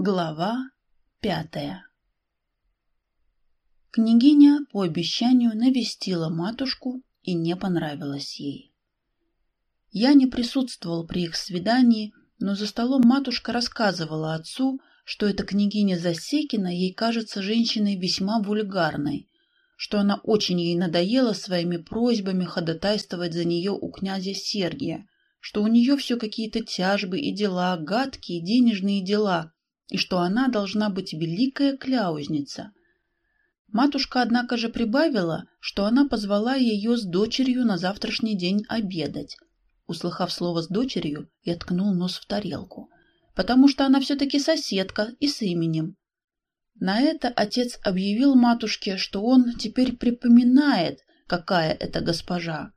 Глава пятая Княгиня по обещанию навестила матушку и не понравилась ей. Я не присутствовал при их свидании, но за столом матушка рассказывала отцу, что эта княгиня Засекина ей кажется женщиной весьма вульгарной, что она очень ей надоела своими просьбами ходатайствовать за нее у князя Сергия, что у нее все какие-то тяжбы и дела, гадкие денежные дела, и что она должна быть великая кляузница. Матушка, однако же, прибавила, что она позвала ее с дочерью на завтрашний день обедать. Услыхав слово «с дочерью», я ткнул нос в тарелку, потому что она все-таки соседка и с именем. На это отец объявил матушке, что он теперь припоминает, какая это госпожа,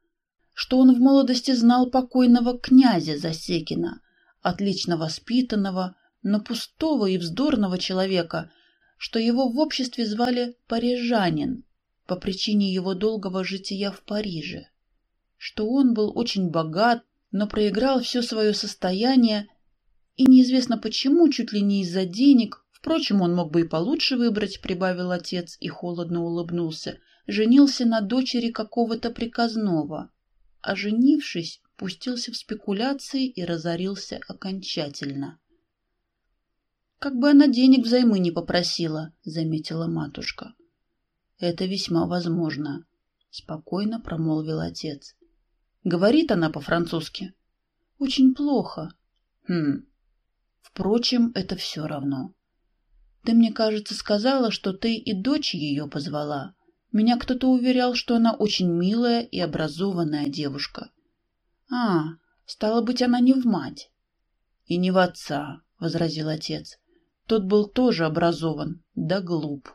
что он в молодости знал покойного князя Засекина, отлично воспитанного, но пустого и вздорного человека, что его в обществе звали парижанин по причине его долгого жития в Париже, что он был очень богат, но проиграл все свое состояние, и неизвестно почему, чуть ли не из-за денег, впрочем, он мог бы и получше выбрать, прибавил отец и холодно улыбнулся, женился на дочери какого-то приказного, а женившись, пустился в спекуляции и разорился окончательно. Как бы она денег взаймы не попросила, заметила матушка. Это весьма возможно, спокойно промолвил отец. Говорит она по-французски. Очень плохо. Хм. Впрочем, это все равно. Ты, мне кажется, сказала, что ты и дочь ее позвала. Меня кто-то уверял, что она очень милая и образованная девушка. А, стало быть, она не в мать. И не в отца, возразил отец. Тот был тоже образован, да глуп.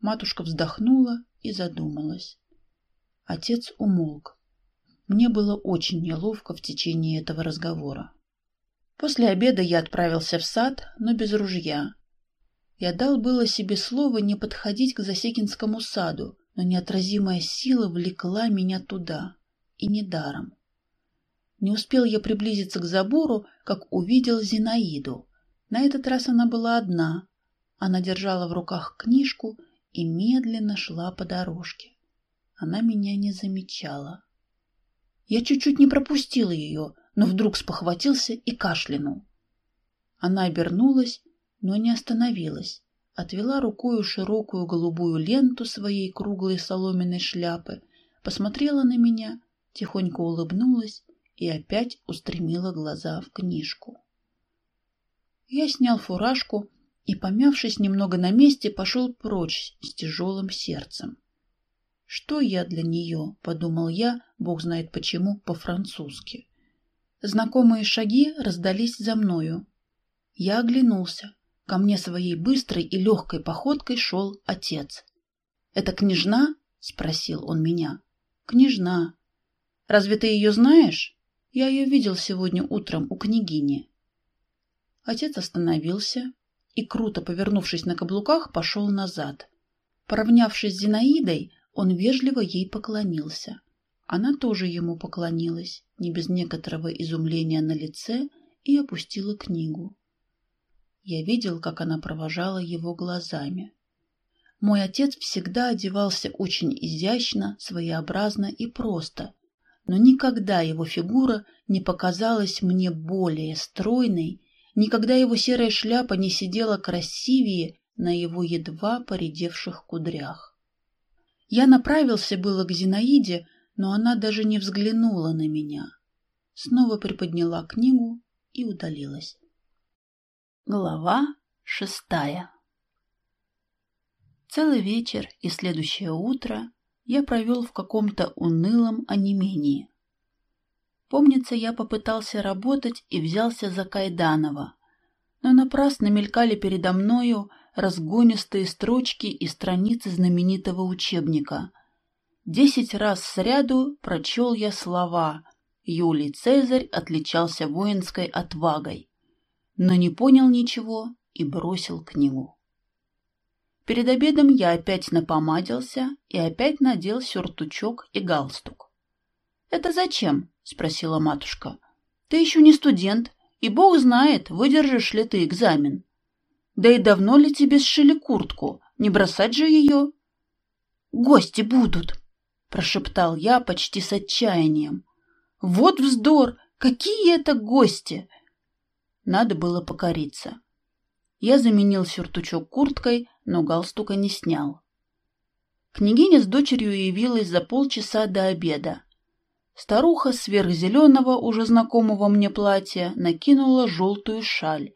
Матушка вздохнула и задумалась. Отец умолк. Мне было очень неловко в течение этого разговора. После обеда я отправился в сад, но без ружья. Я дал было себе слово не подходить к Засекинскому саду, но неотразимая сила влекла меня туда. И недаром. Не успел я приблизиться к забору, как увидел Зинаиду. На этот раз она была одна. Она держала в руках книжку и медленно шла по дорожке. Она меня не замечала. Я чуть-чуть не пропустил ее, но вдруг спохватился и кашлянул. Она обернулась, но не остановилась, отвела рукою широкую голубую ленту своей круглой соломенной шляпы, посмотрела на меня, тихонько улыбнулась и опять устремила глаза в книжку. Я снял фуражку и, помявшись немного на месте, пошел прочь с тяжелым сердцем. «Что я для нее?» — подумал я, бог знает почему, по-французски. Знакомые шаги раздались за мною. Я оглянулся. Ко мне своей быстрой и легкой походкой шел отец. «Это княжна?» — спросил он меня. «Княжна. Разве ты ее знаешь? Я ее видел сегодня утром у княгини». Отец остановился и, круто повернувшись на каблуках, пошел назад. Поравнявшись с Зинаидой, он вежливо ей поклонился. Она тоже ему поклонилась, не без некоторого изумления на лице, и опустила книгу. Я видел, как она провожала его глазами. Мой отец всегда одевался очень изящно, своеобразно и просто, но никогда его фигура не показалась мне более стройной Никогда его серая шляпа не сидела красивее на его едва поредевших кудрях. Я направился было к Зинаиде, но она даже не взглянула на меня. Снова приподняла книгу и удалилась. Глава шестая Целый вечер и следующее утро я провел в каком-то унылом онемении. Помнится, я попытался работать и взялся за Кайданова, но напрасно мелькали передо мною разгонистые строчки и страницы знаменитого учебника. Десять раз сряду прочел я слова «Юлий Цезарь отличался воинской отвагой», но не понял ничего и бросил книгу. Перед обедом я опять напомадился и опять надел сюртучок и галстук. «Это зачем?» — спросила матушка. — Ты еще не студент, и бог знает, выдержишь ли ты экзамен. Да и давно ли тебе сшили куртку? Не бросать же ее?» «Гости будут!» — прошептал я почти с отчаянием. «Вот вздор! Какие это гости!» Надо было покориться. Я заменил сюртучок курткой, но галстука не снял. Княгиня с дочерью явилась за полчаса до обеда. Старуха сверхзеленого, уже знакомого мне платья, накинула желтую шаль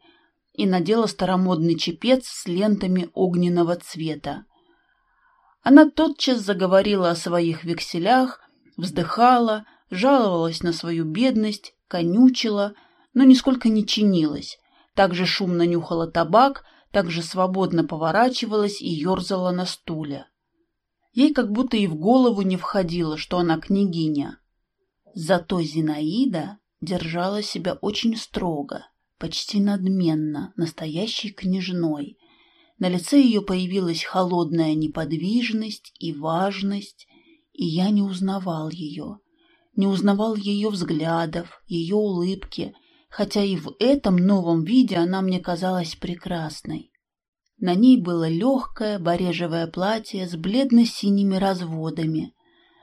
и надела старомодный чепец с лентами огненного цвета. Она тотчас заговорила о своих векселях, вздыхала, жаловалась на свою бедность, конючила, но нисколько не чинилась, также шумно нюхала табак, также свободно поворачивалась и ерзала на стуле. Ей как будто и в голову не входило, что она княгиня. Зато Зинаида держала себя очень строго, почти надменно, настоящей княжной. На лице ее появилась холодная неподвижность и важность, и я не узнавал ее. Не узнавал ее взглядов, ее улыбки, хотя и в этом новом виде она мне казалась прекрасной. На ней было легкое барежевое платье с бледно-синими разводами,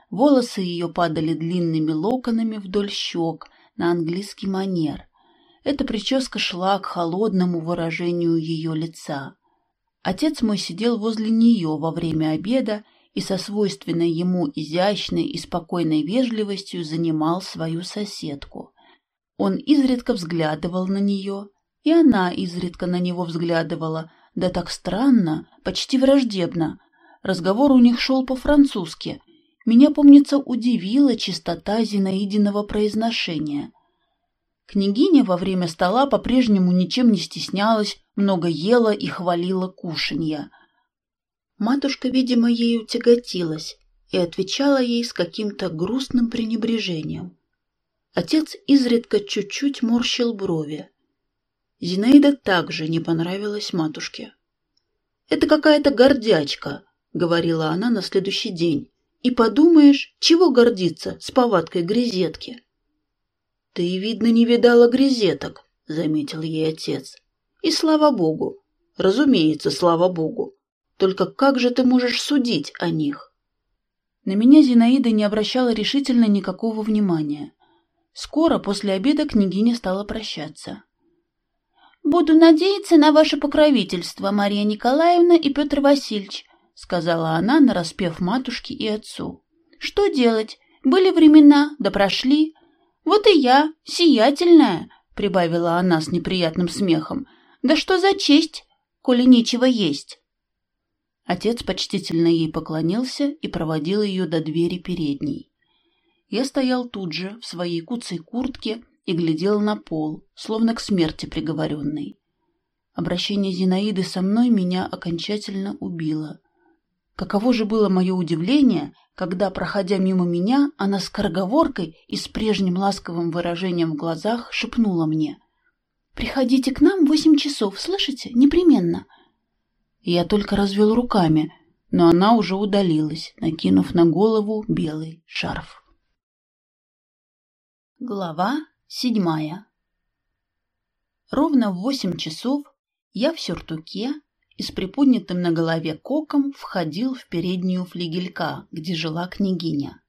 Волосы ее падали длинными локонами вдоль щек на английский манер. Эта прическа шла к холодному выражению ее лица. Отец мой сидел возле нее во время обеда и со свойственной ему изящной и спокойной вежливостью занимал свою соседку. Он изредка взглядывал на нее, и она изредка на него взглядывала, да так странно, почти враждебно. Разговор у них шел по-французски, меня, помнится, удивила чистота Зинаидиного произношения. Княгиня во время стола по-прежнему ничем не стеснялась, много ела и хвалила кушанья. Матушка, видимо, ею тяготилась и отвечала ей с каким-то грустным пренебрежением. Отец изредка чуть-чуть морщил брови. Зинаида также не понравилась матушке. «Это какая-то гордячка», — говорила она на следующий день. И подумаешь, чего гордиться с повадкой грезетки? — Ты, видно, не видала грезеток, — заметил ей отец. — И слава богу. Разумеется, слава богу. Только как же ты можешь судить о них? На меня Зинаида не обращала решительно никакого внимания. Скоро после обеда княгиня стала прощаться. «Буду надеяться на ваше покровительство, Мария Николаевна и Петр Васильевич», — сказала она, нараспев матушке и отцу. «Что делать? Были времена, да прошли. Вот и я, сиятельная», — прибавила она с неприятным смехом. «Да что за честь, коли нечего есть?» Отец почтительно ей поклонился и проводил ее до двери передней. Я стоял тут же, в своей куцей куртке, и глядел на пол, словно к смерти приговоренный. Обращение Зинаиды со мной меня окончательно убило — Каково же было мое удивление, когда, проходя мимо меня, она с корговоркой и с прежним ласковым выражением в глазах шепнула мне. «Приходите к нам в восемь часов, слышите? Непременно!» Я только развел руками, но она уже удалилась, накинув на голову белый шарф. Глава седьмая Ровно в восемь часов я в сюртуке, и с приподнятым на голове коком входил в переднюю флигелька, где жила княгиня.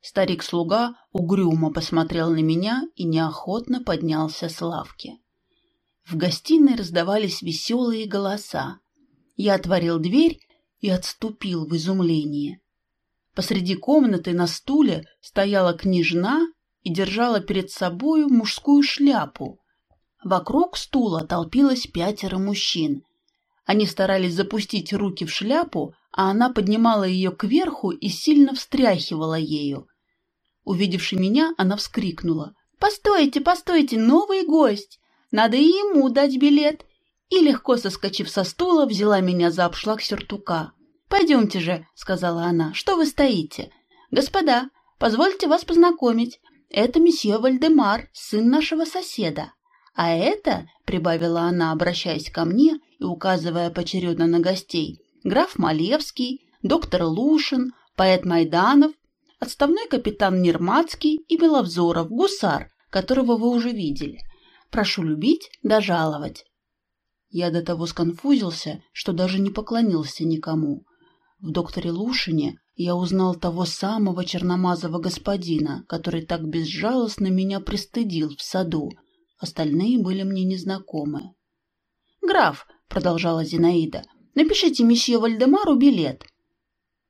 Старик-слуга угрюмо посмотрел на меня и неохотно поднялся с лавки. В гостиной раздавались веселые голоса. Я отворил дверь и отступил в изумлении. Посреди комнаты на стуле стояла княжна и держала перед собою мужскую шляпу. Вокруг стула толпилось пятеро мужчин — они старались запустить руки в шляпу, а она поднимала ее кверху и сильно встряхивала ею. Увидевши меня, она вскрикнула. «Постойте, постойте, новый гость! Надо и ему дать билет!» И, легко соскочив со стула, взяла меня за обшлаг сюртука. «Пойдемте же», — сказала она, — «что вы стоите?» «Господа, позвольте вас познакомить. Это месье Вальдемар, сын нашего соседа. А это, — прибавила она, обращаясь ко мне и указывая поочередно на гостей, граф Малевский, доктор Лушин, поэт Майданов, отставной капитан Нермацкий и Беловзоров, гусар, которого вы уже видели. Прошу любить да жаловать. Я до того сконфузился, что даже не поклонился никому. В докторе Лушине я узнал того самого черномазого господина, который так безжалостно меня пристыдил в саду. Остальные были мне незнакомы. «Граф», — продолжала Зинаида, — «напишите месье Вальдемару билет».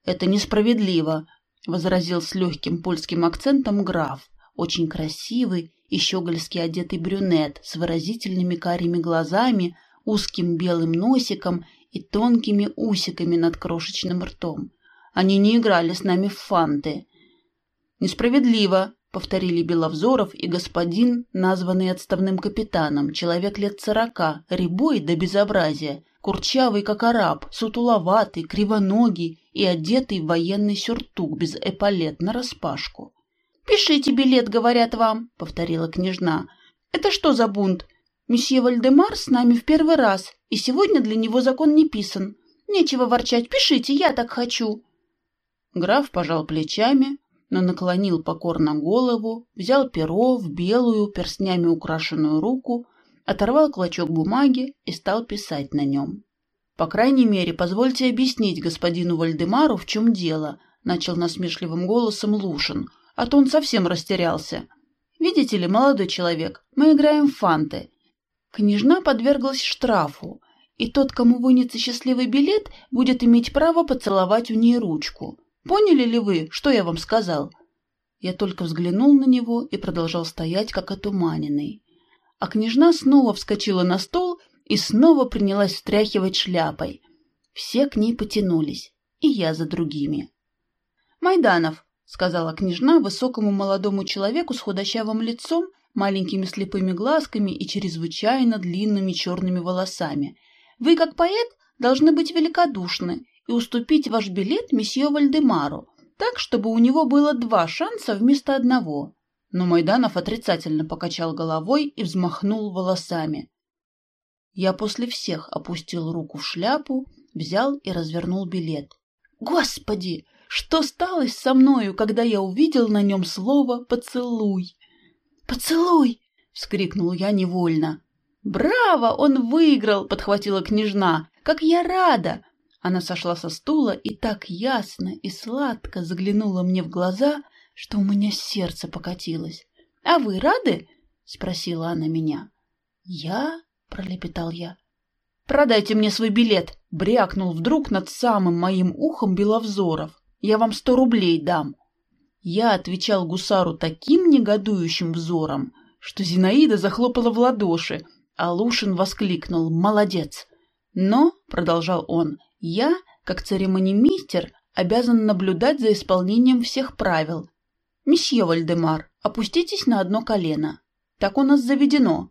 «Это несправедливо», — возразил с легким польским акцентом граф, очень красивый и щегольски одетый брюнет с выразительными карими глазами, узким белым носиком и тонкими усиками над крошечным ртом. Они не играли с нами в фанты. «Несправедливо», — повторили Беловзоров и господин, названный отставным капитаном, человек лет сорока, рябой до безобразия, курчавый, как араб, сутуловатый, кривоногий и одетый в военный сюртук без эполет нараспашку. «Пишите билет, говорят вам», — повторила княжна. «Это что за бунт? Месье Вальдемар с нами в первый раз, и сегодня для него закон не писан. Нечего ворчать, пишите, я так хочу». Граф пожал плечами, но наклонил покорно голову, взял перо в белую, перстнями украшенную руку, оторвал клочок бумаги и стал писать на нем. «По крайней мере, позвольте объяснить господину Вальдемару, в чем дело», — начал насмешливым голосом Лушин, а то он совсем растерялся. «Видите ли, молодой человек, мы играем в фанты. Княжна подверглась штрафу, и тот, кому вынется счастливый билет, будет иметь право поцеловать у ней ручку. Поняли ли вы, что я вам сказал?» Я только взглянул на него и продолжал стоять, как отуманенный. А княжна снова вскочила на стол и снова принялась встряхивать шляпой. Все к ней потянулись, и я за другими. «Майданов», — сказала княжна высокому молодому человеку с худощавым лицом, маленькими слепыми глазками и чрезвычайно длинными черными волосами, «вы, как поэт, должны быть великодушны и уступить ваш билет месье Вальдемару, так, чтобы у него было два шанса вместо одного. Но Майданов отрицательно покачал головой и взмахнул волосами. Я после всех опустил руку в шляпу, взял и развернул билет. Господи, что стало со мною, когда я увидел на нем слово «поцелуй»? «Поцелуй!» — вскрикнул я невольно. «Браво! Он выиграл!» — подхватила княжна. «Как я рада! Она сошла со стула и так ясно и сладко заглянула мне в глаза, что у меня сердце покатилось. «А вы рады?» — спросила она меня. «Я?» — пролепетал я. «Продайте мне свой билет!» — брякнул вдруг над самым моим ухом Беловзоров. «Я вам сто рублей дам!» Я отвечал гусару таким негодующим взором, что Зинаида захлопала в ладоши, а Лушин воскликнул «Молодец!» «Но», — продолжал он, я, как церемонимейстер, обязан наблюдать за исполнением всех правил. Месье Вальдемар, опуститесь на одно колено. Так у нас заведено.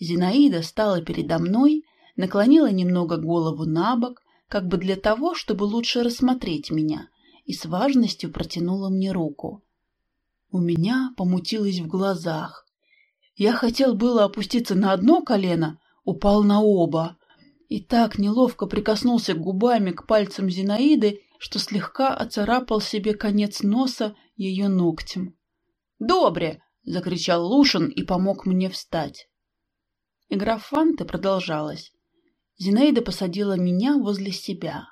Зинаида стала передо мной, наклонила немного голову на бок, как бы для того, чтобы лучше рассмотреть меня, и с важностью протянула мне руку. У меня помутилось в глазах. Я хотел было опуститься на одно колено, упал на оба и так неловко прикоснулся губами к пальцам Зинаиды, что слегка оцарапал себе конец носа ее ногтем. «Добре!» — закричал Лушин и помог мне встать. Игра фанты продолжалась. Зинаида посадила меня возле себя.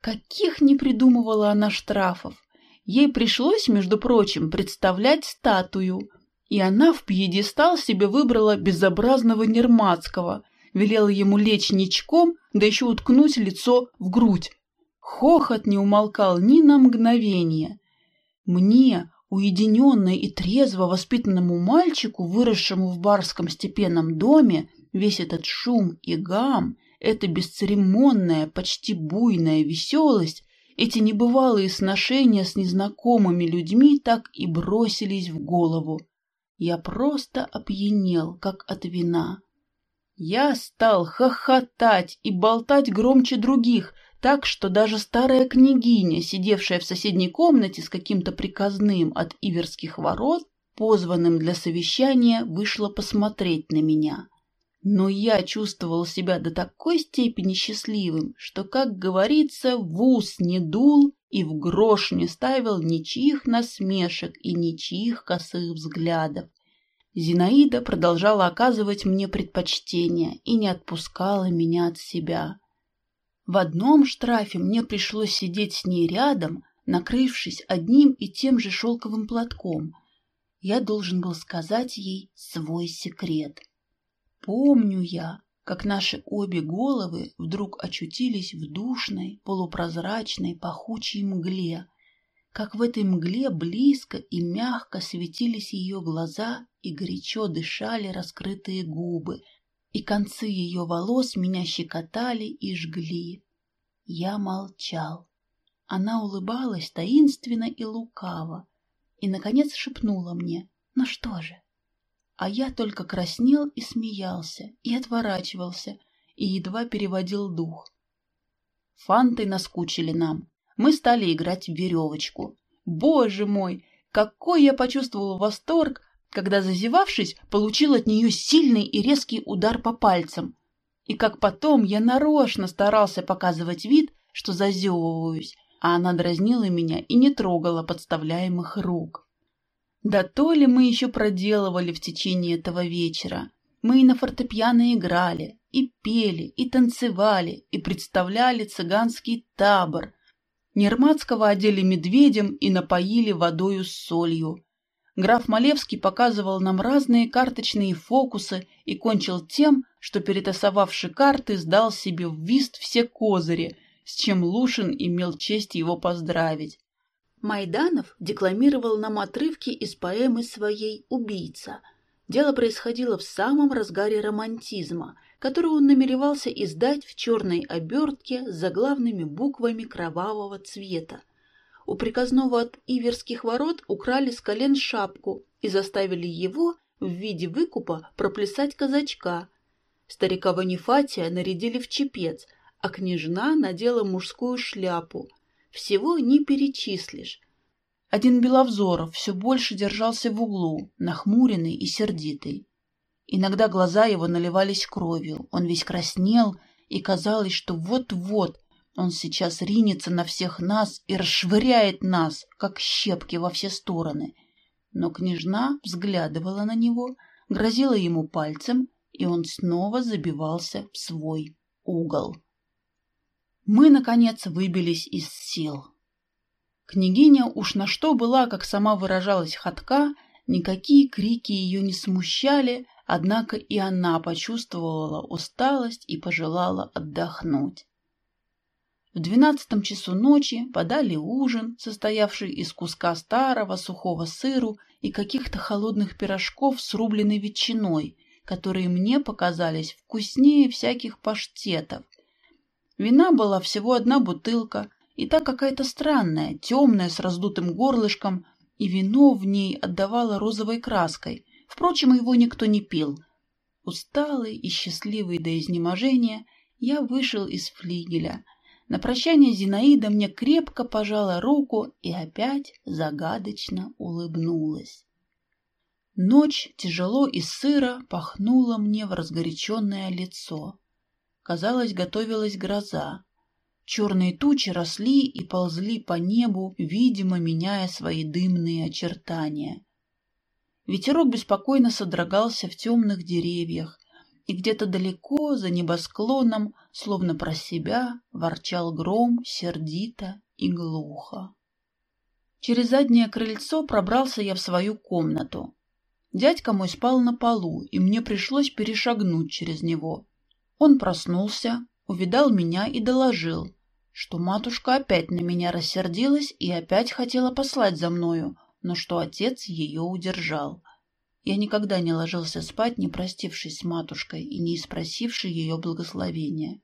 Каких не придумывала она штрафов! Ей пришлось, между прочим, представлять статую, и она в пьедестал себе выбрала безобразного Нермацкого — велела ему лечь ничком, да еще уткнуть лицо в грудь. Хохот не умолкал ни на мгновение. Мне, уединенной и трезво воспитанному мальчику, выросшему в барском степенном доме, весь этот шум и гам, эта бесцеремонная, почти буйная веселость, эти небывалые сношения с незнакомыми людьми так и бросились в голову. Я просто опьянел, как от вина. Я стал хохотать и болтать громче других, так что даже старая княгиня, сидевшая в соседней комнате с каким-то приказным от Иверских ворот, позванным для совещания, вышла посмотреть на меня. Но я чувствовал себя до такой степени счастливым, что, как говорится, в ус не дул и в грош не ставил ничьих насмешек и ничьих косых взглядов. Зинаида продолжала оказывать мне предпочтение и не отпускала меня от себя. В одном штрафе мне пришлось сидеть с ней рядом, накрывшись одним и тем же шелковым платком. Я должен был сказать ей свой секрет. Помню я, как наши обе головы вдруг очутились в душной, полупрозрачной, пахучей мгле, как в этой мгле близко и мягко светились ее глаза и горячо дышали раскрытые губы, и концы ее волос меня щекотали и жгли. Я молчал. Она улыбалась таинственно и лукаво, и, наконец, шепнула мне, «Ну что же?» А я только краснел и смеялся, и отворачивался, и едва переводил дух. Фанты наскучили нам, мы стали играть в веревочку. Боже мой, какой я почувствовал восторг, когда, зазевавшись, получил от нее сильный и резкий удар по пальцам. И как потом я нарочно старался показывать вид, что зазевываюсь, а она дразнила меня и не трогала подставляемых рук. Да то ли мы еще проделывали в течение этого вечера. Мы и на фортепиано играли, и пели, и танцевали, и представляли цыганский табор, Нерматского одели медведем и напоили водою с солью. Граф Малевский показывал нам разные карточные фокусы и кончил тем, что, перетасовавши карты, сдал себе в вист все козыри, с чем Лушин имел честь его поздравить. Майданов декламировал нам отрывки из поэмы своей «Убийца». Дело происходило в самом разгаре романтизма, которую он намеревался издать в черной обертке с заглавными буквами кровавого цвета. У приказного от Иверских ворот украли с колен шапку и заставили его в виде выкупа проплясать казачка. Старика Ванифатия нарядили в чепец, а княжна надела мужскую шляпу. Всего не перечислишь. Один Беловзоров все больше держался в углу, нахмуренный и сердитый. Иногда глаза его наливались кровью, он весь краснел, и казалось, что вот-вот он сейчас ринется на всех нас и расшвыряет нас, как щепки во все стороны. Но княжна взглядывала на него, грозила ему пальцем, и он снова забивался в свой угол. Мы, наконец, выбились из сил. Княгиня уж на что была, как сама выражалась Хатка, никакие крики ее не смущали, Однако и она почувствовала усталость и пожелала отдохнуть. В двенадцатом часу ночи подали ужин, состоявший из куска старого сухого сыру и каких-то холодных пирожков с рубленой ветчиной, которые мне показались вкуснее всяких паштетов. Вина была всего одна бутылка, и та какая-то странная, темная, с раздутым горлышком, и вино в ней отдавало розовой краской, Впрочем, его никто не пил. Усталый и счастливый до изнеможения, я вышел из флигеля. На прощание Зинаида мне крепко пожала руку и опять загадочно улыбнулась. Ночь тяжело и сыро пахнула мне в разгоряченное лицо. Казалось, готовилась гроза. Черные тучи росли и ползли по небу, видимо, меняя свои дымные очертания. Ветерок беспокойно содрогался в темных деревьях, и где-то далеко, за небосклоном, словно про себя, ворчал гром сердито и глухо. Через заднее крыльцо пробрался я в свою комнату. Дядька мой спал на полу, и мне пришлось перешагнуть через него. Он проснулся, увидал меня и доложил, что матушка опять на меня рассердилась и опять хотела послать за мною, но что отец ее удержал. Я никогда не ложился спать, не простившись с матушкой и не спросивший ее благословения.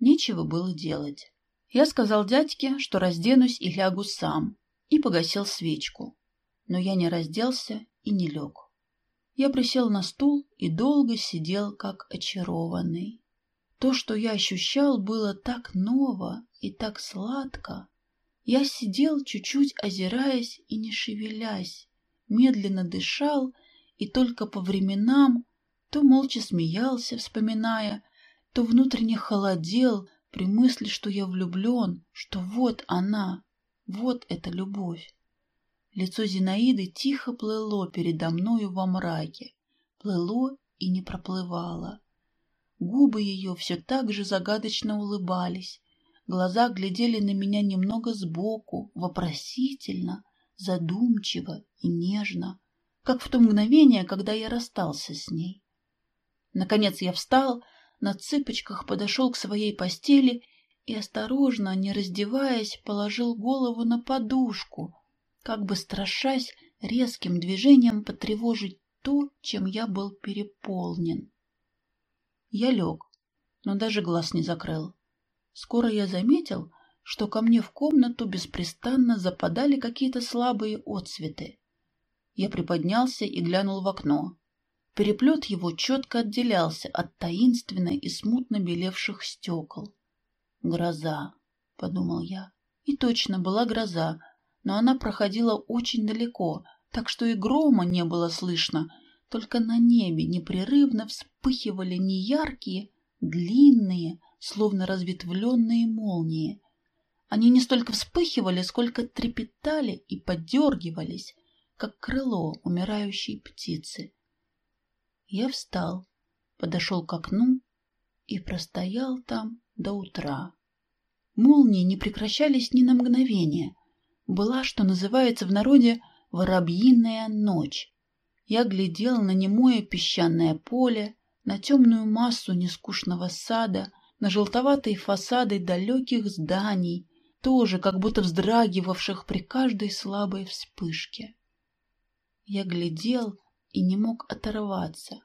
Нечего было делать. Я сказал дядьке, что разденусь и лягу сам, и погасил свечку. Но я не разделся и не лег. Я присел на стул и долго сидел, как очарованный. То, что я ощущал, было так ново и так сладко, я сидел, чуть-чуть озираясь и не шевелясь, медленно дышал и только по временам то молча смеялся, вспоминая, то внутренне холодел при мысли, что я влюблен, что вот она, вот эта любовь. Лицо Зинаиды тихо плыло передо мною во мраке. плыло и не проплывало. Губы ее все так же загадочно улыбались, глаза глядели на меня немного сбоку, вопросительно, задумчиво и нежно, как в то мгновение, когда я расстался с ней. Наконец я встал, на цыпочках подошел к своей постели и, осторожно, не раздеваясь, положил голову на подушку, как бы страшась резким движением потревожить то, чем я был переполнен. Я лег, но даже глаз не закрыл. Скоро я заметил, что ко мне в комнату беспрестанно западали какие-то слабые отсветы. Я приподнялся и глянул в окно. Переплет его четко отделялся от таинственно и смутно белевших стекол. «Гроза», — подумал я. И точно была гроза, но она проходила очень далеко, так что и грома не было слышно, только на небе непрерывно вспыхивали неяркие, длинные, словно разветвленные молнии. Они не столько вспыхивали, сколько трепетали и подергивались, как крыло умирающей птицы. Я встал, подошел к окну и простоял там до утра. Молнии не прекращались ни на мгновение. Была, что называется в народе, воробьиная ночь. Я глядел на немое песчаное поле, на темную массу нескучного сада, на желтоватые фасады далеких зданий, тоже как будто вздрагивавших при каждой слабой вспышке. Я глядел и не мог оторваться.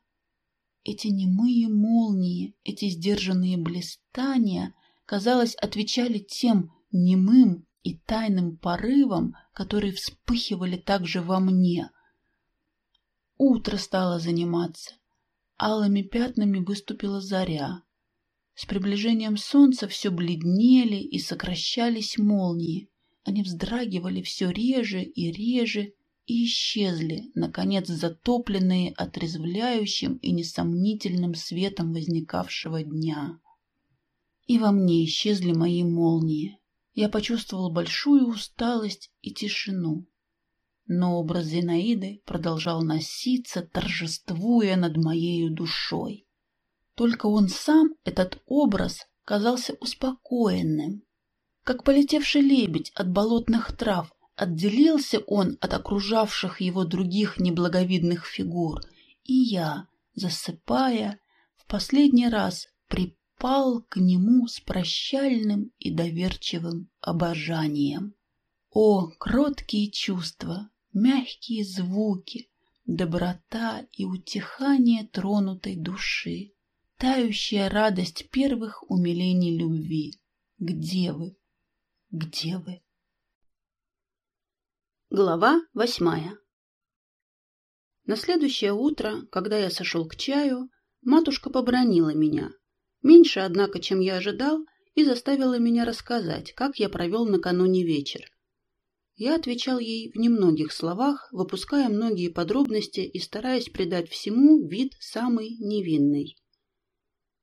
Эти немые молнии, эти сдержанные блистания, казалось, отвечали тем немым и тайным порывам, которые вспыхивали также во мне. Утро стало заниматься. Алыми пятнами выступила заря. С приближением солнца все бледнели и сокращались молнии. Они вздрагивали все реже и реже, и исчезли, наконец затопленные отрезвляющим и несомнительным светом возникавшего дня. И во мне исчезли мои молнии. Я почувствовал большую усталость и тишину. Но образ Зинаиды продолжал носиться, торжествуя над моей душой. Только он сам, этот образ, казался успокоенным, как полетевший лебедь от болотных трав, Отделился он от окружавших его других неблаговидных фигур, и я, засыпая, в последний раз припал к нему с прощальным и доверчивым обожанием. О, кроткие чувства, мягкие звуки, доброта и утихание тронутой души, тающая радость первых умилений любви. Где вы? Где вы? Глава восьмая На следующее утро, когда я сошел к чаю, матушка побронила меня. Меньше, однако, чем я ожидал, и заставила меня рассказать, как я провел накануне вечер. Я отвечал ей в немногих словах, выпуская многие подробности и стараясь придать всему вид самый невинный.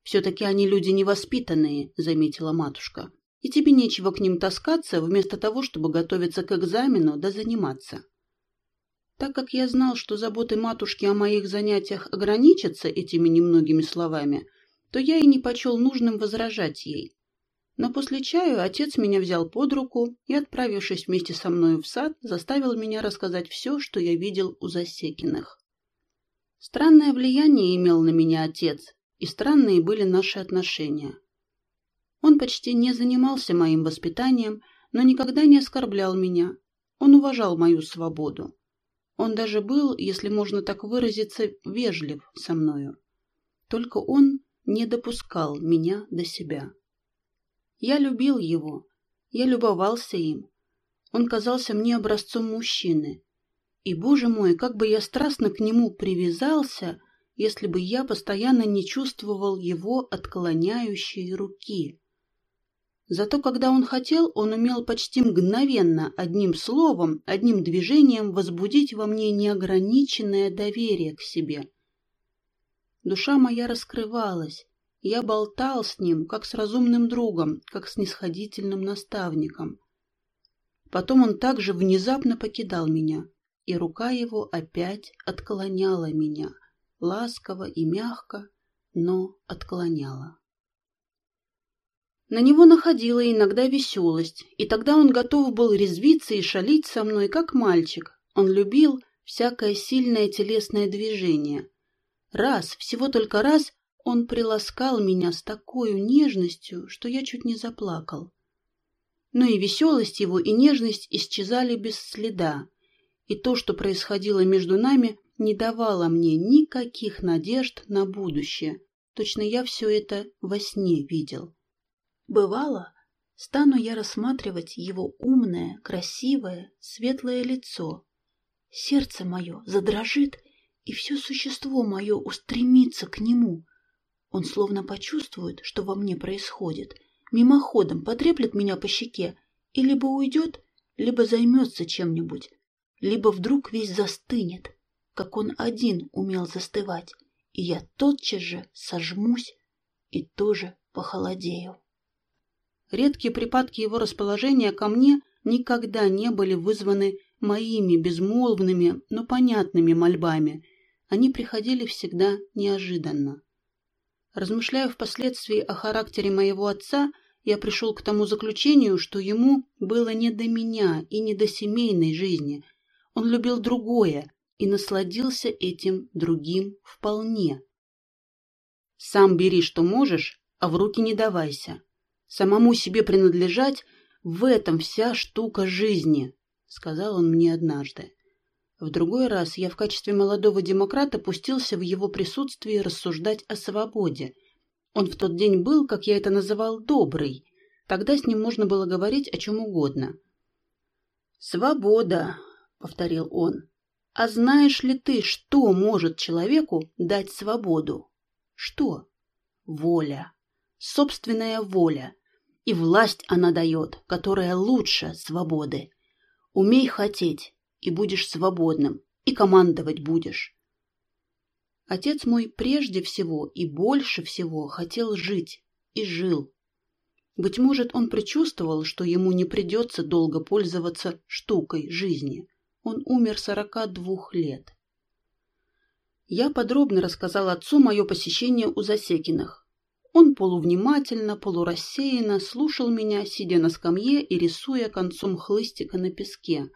«Все-таки они люди невоспитанные», — заметила матушка и тебе нечего к ним таскаться, вместо того, чтобы готовиться к экзамену да заниматься. Так как я знал, что заботы матушки о моих занятиях ограничатся этими немногими словами, то я и не почел нужным возражать ей. Но после чаю отец меня взял под руку и, отправившись вместе со мною в сад, заставил меня рассказать все, что я видел у Засекиных. Странное влияние имел на меня отец, и странные были наши отношения. Он почти не занимался моим воспитанием, но никогда не оскорблял меня. Он уважал мою свободу. Он даже был, если можно так выразиться, вежлив со мною. Только он не допускал меня до себя. Я любил его, я любовался им. Он казался мне образцом мужчины. И, боже мой, как бы я страстно к нему привязался, если бы я постоянно не чувствовал его отклоняющей руки. Зато когда он хотел, он умел почти мгновенно, одним словом, одним движением возбудить во мне неограниченное доверие к себе. Душа моя раскрывалась, я болтал с ним, как с разумным другом, как с нисходительным наставником. Потом он также внезапно покидал меня, и рука его опять отклоняла меня. Ласково и мягко, но отклоняла. На него находила иногда веселость, и тогда он готов был резвиться и шалить со мной, как мальчик. Он любил всякое сильное телесное движение. Раз, всего только раз, он приласкал меня с такой нежностью, что я чуть не заплакал. Но и веселость его, и нежность исчезали без следа, и то, что происходило между нами, не давало мне никаких надежд на будущее. Точно я все это во сне видел. Бывало, стану я рассматривать его умное, красивое, светлое лицо. Сердце мое задрожит, и все существо мое устремится к нему. Он словно почувствует, что во мне происходит, мимоходом потреплет меня по щеке и либо уйдет, либо займется чем-нибудь, либо вдруг весь застынет, как он один умел застывать, и я тотчас же сожмусь и тоже похолодею. Редкие припадки его расположения ко мне никогда не были вызваны моими безмолвными, но понятными мольбами. Они приходили всегда неожиданно. Размышляя впоследствии о характере моего отца, я пришел к тому заключению, что ему было не до меня и не до семейной жизни. Он любил другое и насладился этим другим вполне. «Сам бери, что можешь, а в руки не давайся», Самому себе принадлежать — в этом вся штука жизни, — сказал он мне однажды. В другой раз я в качестве молодого демократа пустился в его присутствии рассуждать о свободе. Он в тот день был, как я это называл, добрый. Тогда с ним можно было говорить о чем угодно. «Свобода», — повторил он. «А знаешь ли ты, что может человеку дать свободу?» «Что?» «Воля. Собственная воля. И власть она дает, которая лучше свободы. Умей хотеть, и будешь свободным, и командовать будешь. Отец мой прежде всего и больше всего хотел жить, и жил. Быть может, он предчувствовал, что ему не придется долго пользоваться штукой жизни. Он умер сорока двух лет. Я подробно рассказал отцу мое посещение у Засекиных, он полувнимательно, полурассеянно слушал меня, сидя на скамье и рисуя концом хлыстика на песке.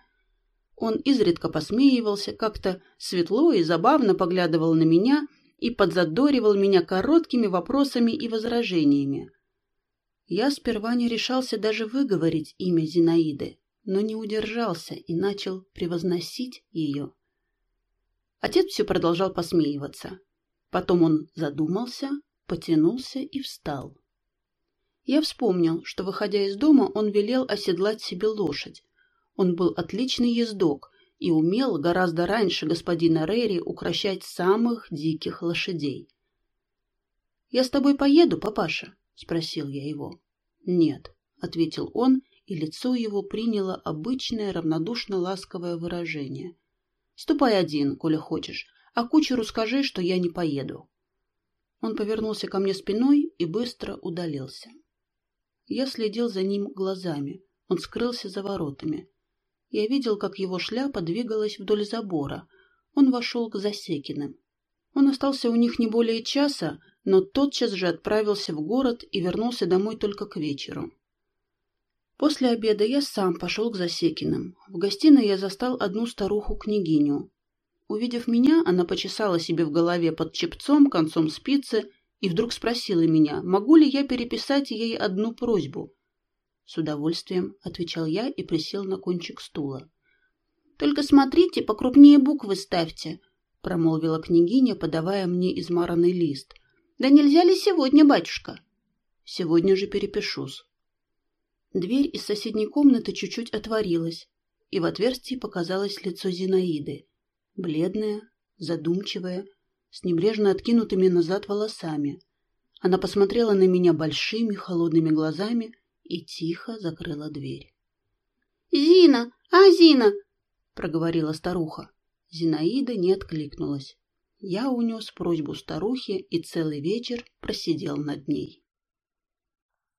Он изредка посмеивался, как-то светло и забавно поглядывал на меня и подзадоривал меня короткими вопросами и возражениями. Я сперва не решался даже выговорить имя Зинаиды, но не удержался и начал превозносить ее. Отец все продолжал посмеиваться. Потом он задумался, потянулся и встал. Я вспомнил, что, выходя из дома, он велел оседлать себе лошадь. Он был отличный ездок и умел гораздо раньше господина Рейри укращать самых диких лошадей. «Я с тобой поеду, папаша?» — спросил я его. «Нет», — ответил он, и лицо его приняло обычное равнодушно-ласковое выражение. «Ступай один, коли хочешь, а кучеру скажи, что я не поеду». Он повернулся ко мне спиной и быстро удалился. Я следил за ним глазами. Он скрылся за воротами. Я видел, как его шляпа двигалась вдоль забора. Он вошел к Засекиным. Он остался у них не более часа, но тотчас же отправился в город и вернулся домой только к вечеру. После обеда я сам пошел к Засекиным. В гостиной я застал одну старуху-княгиню. Увидев меня, она почесала себе в голове под чепцом концом спицы и вдруг спросила меня, могу ли я переписать ей одну просьбу. С удовольствием отвечал я и присел на кончик стула. «Только смотрите, покрупнее буквы ставьте», — промолвила княгиня, подавая мне измаранный лист. «Да нельзя ли сегодня, батюшка?» «Сегодня же перепишусь». Дверь из соседней комнаты чуть-чуть отворилась, и в отверстии показалось лицо Зинаиды бледная, задумчивая, с небрежно откинутыми назад волосами. Она посмотрела на меня большими холодными глазами и тихо закрыла дверь. «Зина! А, Зина!» — проговорила старуха. Зинаида не откликнулась. Я унес просьбу старухи и целый вечер просидел над ней.